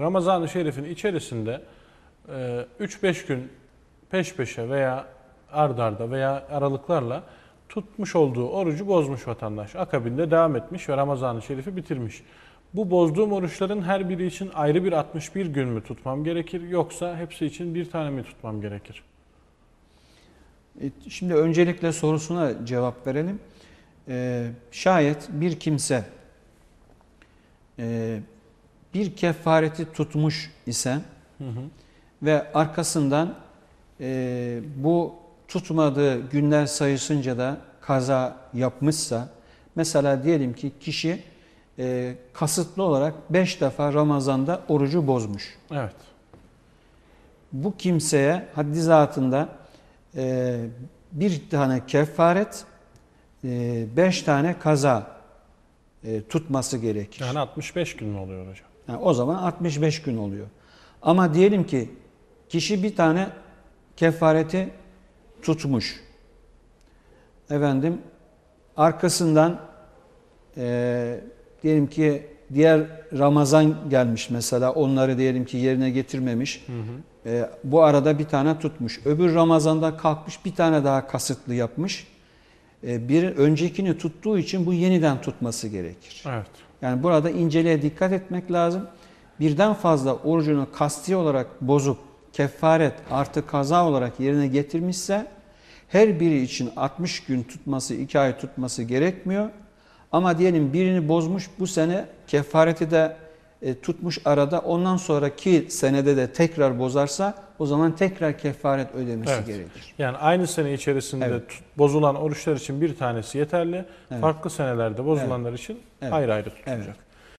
Ramazan-ı Şerif'in içerisinde e, 3-5 gün peş peşe veya ard arda veya aralıklarla tutmuş olduğu orucu bozmuş vatandaş. Akabinde devam etmiş ve Ramazan-ı Şerif'i bitirmiş. Bu bozduğum oruçların her biri için ayrı bir 61 gün mü tutmam gerekir yoksa hepsi için bir tane mi tutmam gerekir? E, Şimdi öncelikle sorusuna cevap verelim. Ee, şayet bir kimse e, bir kefareti tutmuş ise Hı hı. ve arkasından e, bu tutmadığı günler sayısınca da kaza yapmışsa, mesela diyelim ki kişi e, kasıtlı olarak 5 defa Ramazan'da orucu bozmuş. Evet. Bu kimseye haddi zatında e, bir tane kefaret, e, beş tane kaza e, tutması gerekir. Yani 65 gün mü oluyor hocam? Yani o zaman 65 gün oluyor. Ama diyelim ki kişi bir tane kefareti tutmuş. Efendim arkasından e, diyelim ki diğer Ramazan gelmiş mesela onları diyelim ki yerine getirmemiş. Hı hı. E, bu arada bir tane tutmuş. Öbür Ramazan'da kalkmış bir tane daha kasıtlı yapmış. E, bir öncekini tuttuğu için bu yeniden tutması gerekir. Evet. Yani burada inceliğe dikkat etmek lazım. Birden fazla orucunu kasti olarak bozup kefaret artı kaza olarak yerine getirmişse her biri için 60 gün tutması, 2 ay tutması gerekmiyor. Ama diyelim birini bozmuş bu sene kefareti de e, tutmuş arada ondan sonraki senede de tekrar bozarsa o zaman tekrar kefaret ödemesi Evet. gerekir. Yani aynı sene içerisinde Evet. bozulan oruçlar için bir tanesi yeterli. Evet. Farklı senelerde bozulanlar için Evet. ayrı ayrı tutulacak. Evet.